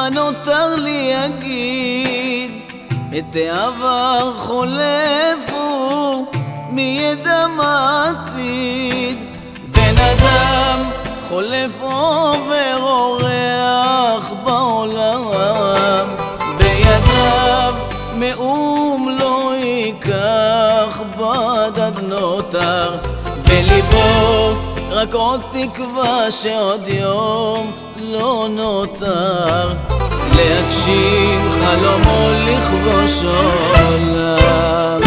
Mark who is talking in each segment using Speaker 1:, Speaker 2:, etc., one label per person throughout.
Speaker 1: מה נותר לי אגיד? את העבר חולף הוא, מי ידע מה עתיד? בן אדם חולף עובר אורח בעולם, בידיו מאום לא ייקח בד עד נותר, בליבו רק עוד תקווה שעוד יום לא נותר להגשים חלומו לכבוש עולם.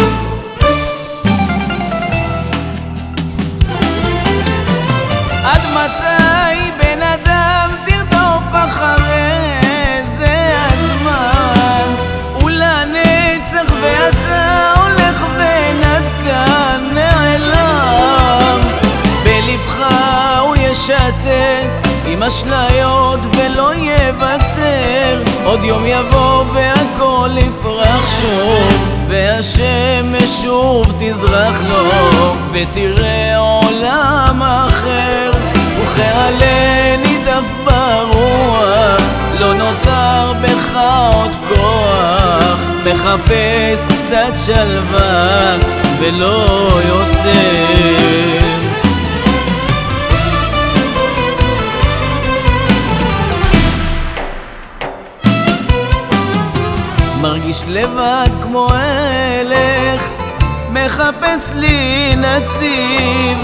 Speaker 1: עד מתי עם אשליות ולא יוותר. עוד יום יבוא והכל יפרח שוב והשמש שוב תזרח לו. ותראה עולם אחר וכעלה נידף ברוח לא נותר בך עוד כוח. מחפש קצת שלווה ולא יותר מרגיש לבד כמו הלך, מחפש לי נתיב,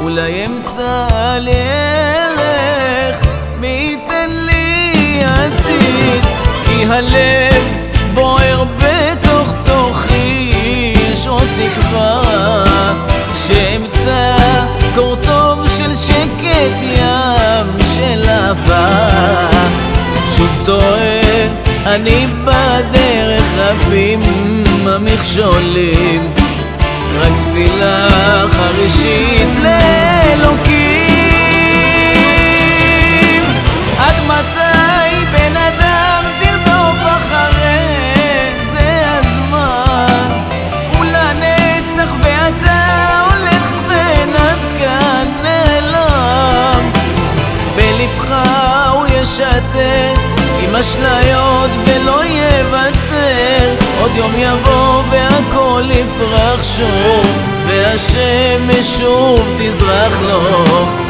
Speaker 1: אולי אמצא לי ערך, מי ייתן לי עתיד, כי הלב בוער בתוך תוכי, יש עוד תקווה, שאמצא קור טוב של שקט ים של אהבה, שוב טועה אני בדרך רבים המכשולים. רק תפילה חרישית לאלוקים. עד מתי בן אדם תרדוף אחרי זה הזמן. ולנצח ואתה הולך כאן נעלם. בלבך הוא ישתק עם אשליות ולא יוותר יום יבוא והכל יפרח שוב והשמש שוב תזרח לו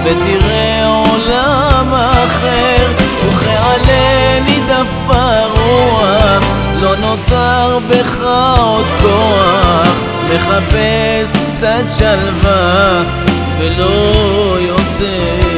Speaker 1: ותראה עולם אחר וכעלה נידף ברוח לא נותר בך עוד כוח מחפש קצת שלווה ולא יותר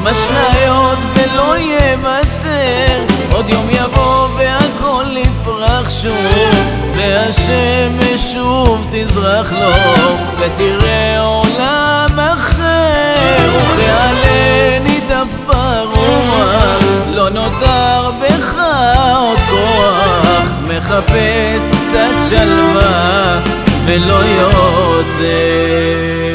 Speaker 1: עם אשליות ולא יוותר. עוד יום יבוא והכל יפרח שוב והשמש שוב תזרח לו ותראה עולם אחר וכעלה נידף ברוח. לא נותר בך עוד כוח מחפש קצת שלווה ולא יותר